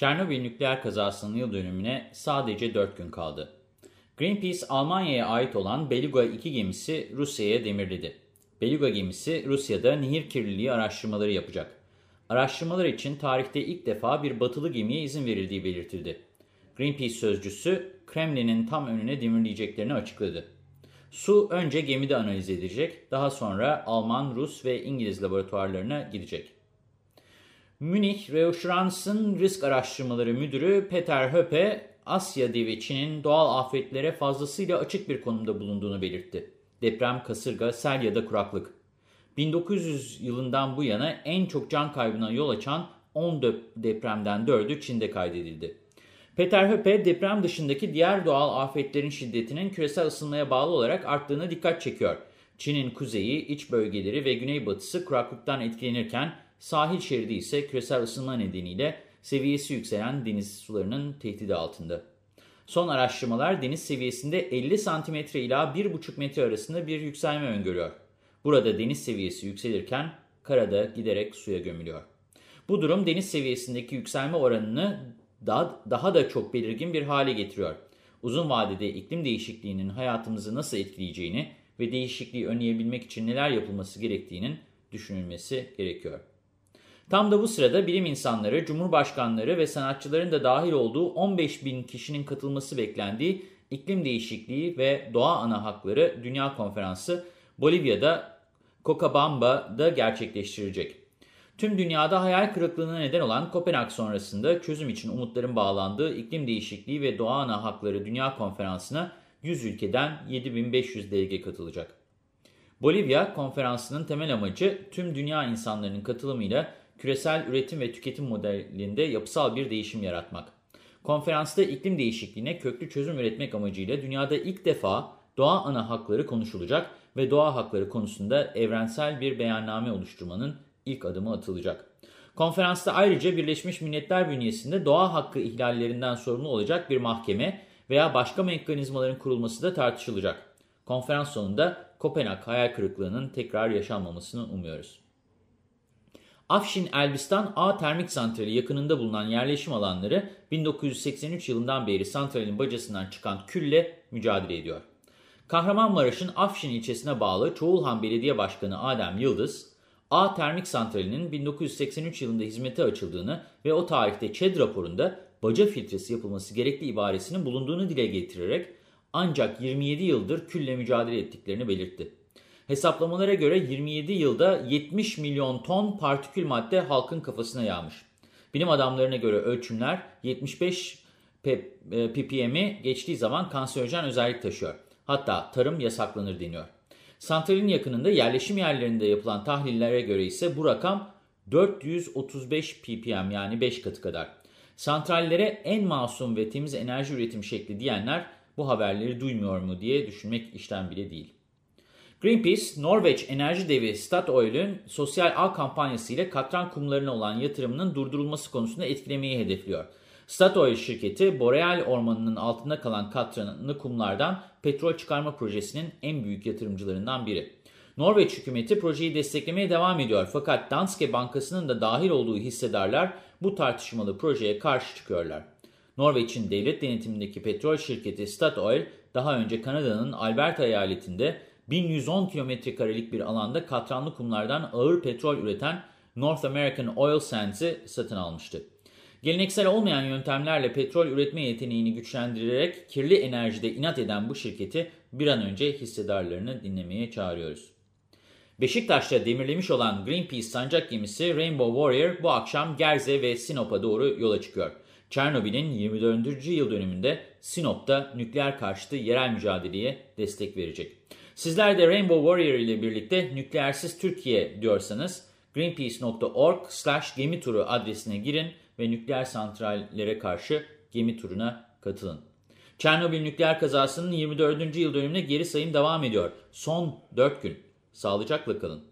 Çernobil nükleer kazasının yıl dönümüne sadece 4 gün kaldı. Greenpeace, Almanya'ya ait olan Beluga 2 gemisi Rusya'ya demirledi. Beluga gemisi Rusya'da nehir kirliliği araştırmaları yapacak. Araştırmalar için tarihte ilk defa bir batılı gemiye izin verildiği belirtildi. Greenpeace sözcüsü Kremlin'in tam önüne demirleyeceklerini açıkladı. Su önce gemide analiz edilecek, daha sonra Alman, Rus ve İngiliz laboratuvarlarına gidecek. Münih Reassurance'ın risk araştırmaları müdürü Peter Höpe, Asya devi Çin'in doğal afetlere fazlasıyla açık bir konumda bulunduğunu belirtti. Deprem, kasırga, sel ya da kuraklık. 1900 yılından bu yana en çok can kaybına yol açan 10 depremden 4'ü Çin'de kaydedildi. Peter Höpe, deprem dışındaki diğer doğal afetlerin şiddetinin küresel ısınmaya bağlı olarak arttığına dikkat çekiyor. Çin'in kuzeyi, iç bölgeleri ve güneybatısı kuraklıktan etkilenirken Sahil şeridi ise küresel ısınma nedeniyle seviyesi yükselen deniz sularının tehdidi altında. Son araştırmalar deniz seviyesinde 50 cm ila 1,5 metre arasında bir yükselme öngörüyor. Burada deniz seviyesi yükselirken karada giderek suya gömülüyor. Bu durum deniz seviyesindeki yükselme oranını daha, daha da çok belirgin bir hale getiriyor. Uzun vadede iklim değişikliğinin hayatımızı nasıl etkileyeceğini ve değişikliği önleyebilmek için neler yapılması gerektiğinin düşünülmesi gerekiyor. Tam da bu sırada bilim insanları, cumhurbaşkanları ve sanatçıların da dahil olduğu 15 bin kişinin katılması beklendiği İklim Değişikliği ve Doğa Ana Hakları Dünya Konferansı Bolivya'da Cochabamba'da gerçekleştirilecek. Tüm dünyada hayal kırıklığına neden olan Kopenhag sonrasında çözüm için umutların bağlandığı İklim Değişikliği ve Doğa Ana Hakları Dünya Konferansı'na 100 ülkeden 7500 delege katılacak. Bolivya konferansının temel amacı tüm dünya insanlarının katılımıyla küresel üretim ve tüketim modelinde yapısal bir değişim yaratmak. Konferansta iklim değişikliğine köklü çözüm üretmek amacıyla dünyada ilk defa doğa ana hakları konuşulacak ve doğa hakları konusunda evrensel bir beyanname oluşturmanın ilk adımı atılacak. Konferansta ayrıca Birleşmiş Milletler bünyesinde doğa hakkı ihlallerinden sorumlu olacak bir mahkeme veya başka mekanizmaların kurulması da tartışılacak. Konferans sonunda Kopenhag hayal kırıklığının tekrar yaşanmamasını umuyoruz. Afşin Elbistan A Termik Santrali yakınında bulunan yerleşim alanları 1983 yılından beri santralin bacasından çıkan külle mücadele ediyor. Kahramanmaraş'ın Afşin ilçesine bağlı Çoğulhan Belediye Başkanı Adem Yıldız, A Termik Santrali'nin 1983 yılında hizmete açıldığını ve o tarihte ÇED raporunda baca filtresi yapılması gerekli ibaresinin bulunduğunu dile getirerek ancak 27 yıldır külle mücadele ettiklerini belirtti. Hesaplamalara göre 27 yılda 70 milyon ton partikül madde halkın kafasına yağmış. Bilim adamlarına göre ölçümler 75 ppm'i geçtiği zaman kanserojen özellik taşıyor. Hatta tarım yasaklanır deniyor. Santralin yakınında yerleşim yerlerinde yapılan tahlillere göre ise bu rakam 435 ppm yani 5 katı kadar. Santrallere en masum ve temiz enerji üretim şekli diyenler bu haberleri duymuyor mu diye düşünmek işten bile değil. Greenpeace, Norveç enerji devi Statoil'ün sosyal ağ kampanyası ile katran kumlarına olan yatırımının durdurulması konusunda etkilemeyi hedefliyor. Statoil şirketi, Boreal ormanının altında kalan katranlı kumlardan petrol çıkarma projesinin en büyük yatırımcılarından biri. Norveç hükümeti projeyi desteklemeye devam ediyor fakat Danske Bankası'nın da dahil olduğu hissedarlar bu tartışmalı projeye karşı çıkıyorlar. Norveç'in devlet denetimindeki petrol şirketi Statoil, daha önce Kanada'nın Alberta eyaletinde 1110 kilometrekarelik bir alanda katranlı kumlardan ağır petrol üreten North American Oil Sands'i satın almıştı. Geleneksel olmayan yöntemlerle petrol üretme yeteneğini güçlendirerek kirli enerjide inat eden bu şirketi bir an önce hissedarlarını dinlemeye çağırıyoruz. Beşiktaş'ta demirlemiş olan Greenpeace sancak gemisi Rainbow Warrior bu akşam Gerze ve Sinop'a doğru yola çıkıyor. Çernobil'in 24. yıl dönümünde Sinop'ta nükleer karşıtı yerel mücadeleye destek verecek. Sizler de Rainbow Warrior ile birlikte nükleersiz Türkiye diyorsanız greenpeace.org slash gemi turu adresine girin ve nükleer santrallere karşı gemi turuna katılın. Çernobil nükleer kazasının 24. yıl dönümüne geri sayım devam ediyor. Son 4 gün. Sağlıcakla kalın.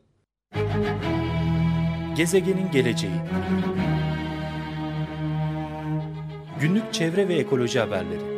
Gezegenin geleceği Günlük çevre ve ekoloji haberleri